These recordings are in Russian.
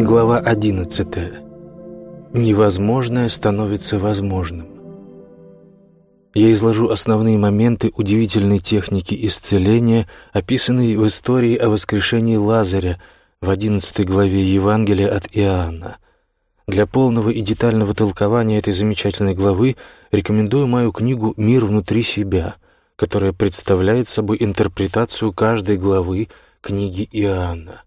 Глава 11. Невозможное становится возможным. Я изложу основные моменты удивительной техники исцеления, описанной в истории о воскрешении Лазаря в 11 главе Евангелия от Иоанна. Для полного и детального толкования этой замечательной главы рекомендую мою книгу «Мир внутри себя», которая представляет собой интерпретацию каждой главы книги Иоанна.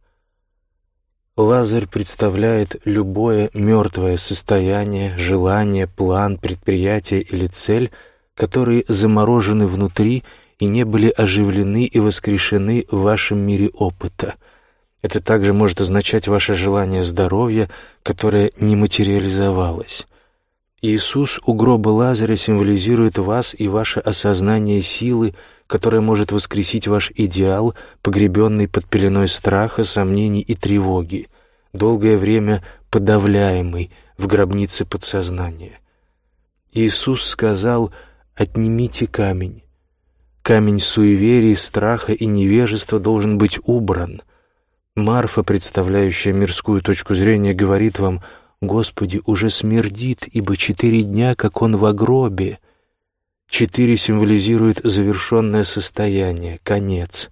Лазарь представляет любое мертвое состояние, желание, план, предприятие или цель, которые заморожены внутри и не были оживлены и воскрешены в вашем мире опыта. Это также может означать ваше желание здоровья, которое не материализовалось. Иисус у гроба Лазаря символизирует вас и ваше осознание силы, которая может воскресить ваш идеал, погребенный под пеленой страха, сомнений и тревоги, долгое время подавляемый в гробнице подсознания. Иисус сказал «Отнимите камень». Камень суеверий, страха и невежества должен быть убран. Марфа, представляющая мирскую точку зрения, говорит вам «Господи, уже смердит, ибо четыре дня, как он в гробе». Четыре символизирует завершенное состояние, конец,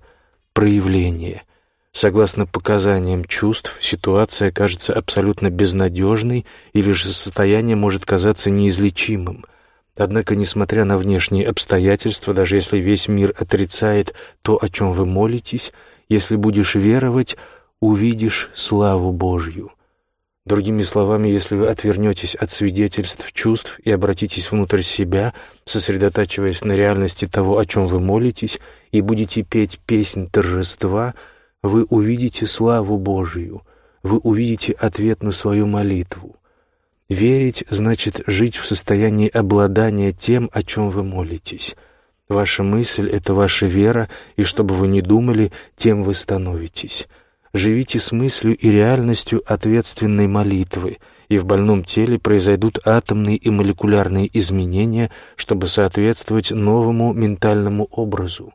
проявление. Согласно показаниям чувств, ситуация кажется абсолютно безнадежной или же состояние может казаться неизлечимым. Однако, несмотря на внешние обстоятельства, даже если весь мир отрицает то, о чем вы молитесь, если будешь веровать, увидишь славу Божью. Другими словами, если вы отвернетесь от свидетельств чувств и обратитесь внутрь себя, сосредотачиваясь на реальности того, о чем вы молитесь, и будете петь песнь торжества, вы увидите славу Божию, вы увидите ответ на свою молитву. Верить значит жить в состоянии обладания тем, о чем вы молитесь. Ваша мысль — это ваша вера, и что бы вы ни думали, тем вы становитесь. Живите с мыслью и реальностью ответственной молитвы, и в больном теле произойдут атомные и молекулярные изменения, чтобы соответствовать новому ментальному образу.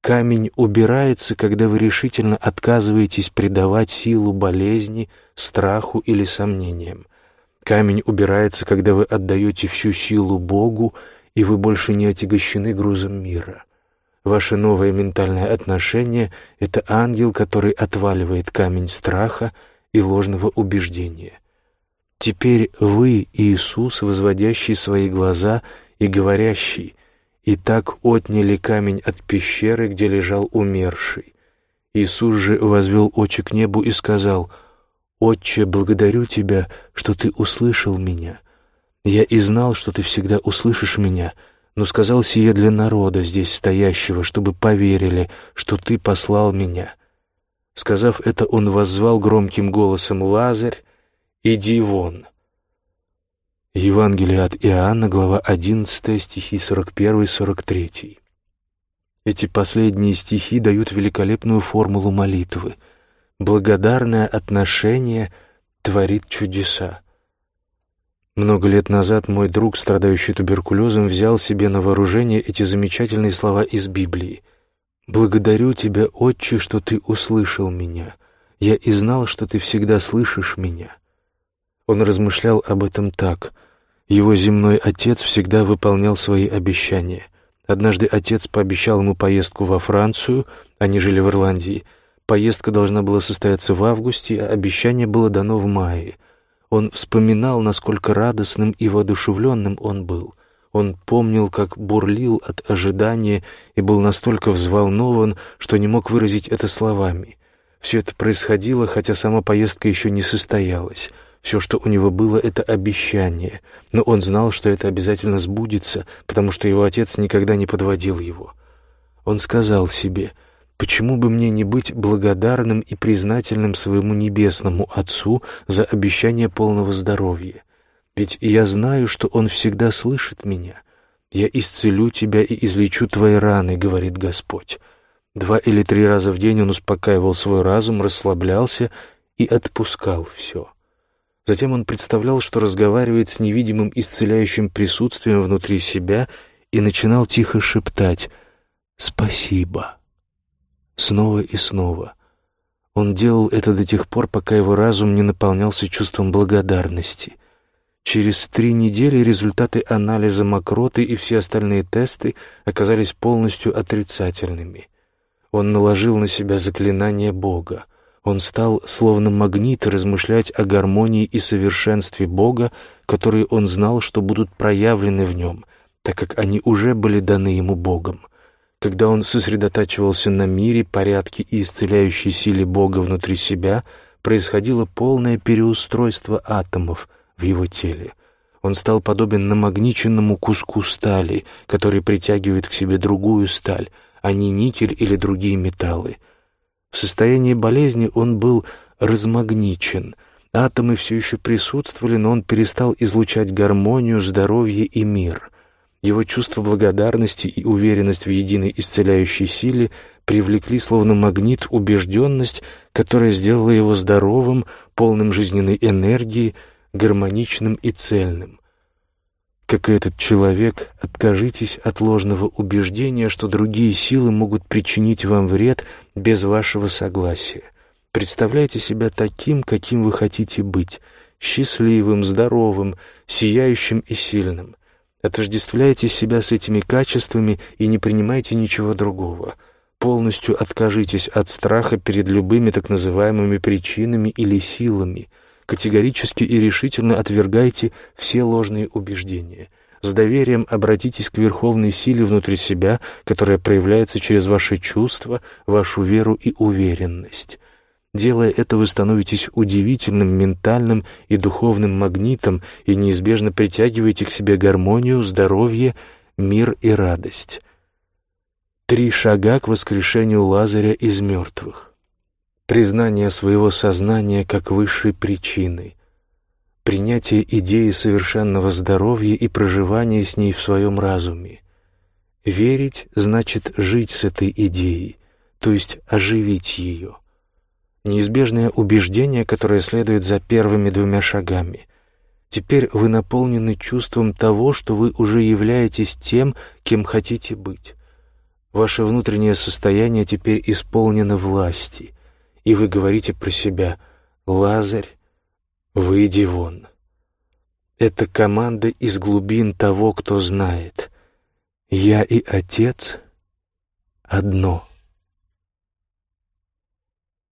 Камень убирается, когда вы решительно отказываетесь придавать силу болезни, страху или сомнениям. Камень убирается, когда вы отдаете всю силу Богу, и вы больше не отягощены грузом мира. Ваше новое ментальное отношение — это ангел, который отваливает камень страха и ложного убеждения. Теперь вы, Иисус, возводящий свои глаза и говорящий, и так отняли камень от пещеры, где лежал умерший. Иисус же возвел очи к небу и сказал, «Отче, благодарю Тебя, что Ты услышал меня. Я и знал, что Ты всегда услышишь меня, но сказал сие для народа, здесь стоящего, чтобы поверили, что ты послал меня». Сказав это, он воззвал громким голосом «Лазарь, иди вон». Евангелие от Иоанна, глава 11, стихи 41-43. Эти последние стихи дают великолепную формулу молитвы. Благодарное отношение творит чудеса. Много лет назад мой друг, страдающий туберкулезом, взял себе на вооружение эти замечательные слова из Библии. «Благодарю Тебя, Отче, что Ты услышал меня. Я и знал, что Ты всегда слышишь меня». Он размышлял об этом так. Его земной отец всегда выполнял свои обещания. Однажды отец пообещал ему поездку во Францию, они жили в Ирландии. Поездка должна была состояться в августе, а обещание было дано в мае — он вспоминал, насколько радостным и воодушевленным он был. Он помнил, как бурлил от ожидания и был настолько взволнован, что не мог выразить это словами. Все это происходило, хотя сама поездка еще не состоялась. Все, что у него было, — это обещание. Но он знал, что это обязательно сбудется, потому что его отец никогда не подводил его. Он сказал себе — Почему бы мне не быть благодарным и признательным своему небесному Отцу за обещание полного здоровья? Ведь я знаю, что Он всегда слышит меня. Я исцелю тебя и излечу твои раны, говорит Господь. Два или три раза в день он успокаивал свой разум, расслаблялся и отпускал все. Затем он представлял, что разговаривает с невидимым исцеляющим присутствием внутри себя и начинал тихо шептать «Спасибо» снова и снова. Он делал это до тех пор, пока его разум не наполнялся чувством благодарности. Через три недели результаты анализа мокроты и все остальные тесты оказались полностью отрицательными. Он наложил на себя заклинание Бога. Он стал, словно магнит, размышлять о гармонии и совершенстве Бога, которые он знал, что будут проявлены в нем, так как они уже были даны ему Богом. Когда он сосредотачивался на мире, порядке и исцеляющей силе Бога внутри себя, происходило полное переустройство атомов в его теле. Он стал подобен намагниченному куску стали, который притягивает к себе другую сталь, а не никель или другие металлы. В состоянии болезни он был размагничен. Атомы все еще присутствовали, но он перестал излучать гармонию, здоровье и мир. Его чувство благодарности и уверенность в единой исцеляющей силе привлекли словно магнит убежденность, которая сделала его здоровым, полным жизненной энергии, гармоничным и цельным. Как и этот человек, откажитесь от ложного убеждения, что другие силы могут причинить вам вред без вашего согласия. Представляйте себя таким, каким вы хотите быть, счастливым, здоровым, сияющим и сильным. Отождествляйте себя с этими качествами и не принимайте ничего другого. Полностью откажитесь от страха перед любыми так называемыми причинами или силами – Категорически и решительно отвергайте все ложные убеждения. С доверием обратитесь к верховной силе внутри себя, которая проявляется через ваши чувства, вашу веру и уверенность. Делая это, вы становитесь удивительным ментальным и духовным магнитом и неизбежно притягиваете к себе гармонию, здоровье, мир и радость. Три шага к воскрешению Лазаря из мертвых признание своего сознания как высшей причины, принятие идеи совершенного здоровья и проживание с ней в своем разуме. Верить значит жить с этой идеей, то есть оживить ее. Неизбежное убеждение, которое следует за первыми двумя шагами. Теперь вы наполнены чувством того, что вы уже являетесь тем, кем хотите быть. Ваше внутреннее состояние теперь исполнено власти — и вы говорите про себя «Лазарь, выйди вон». Это команда из глубин того, кто знает. Я и Отец — одно.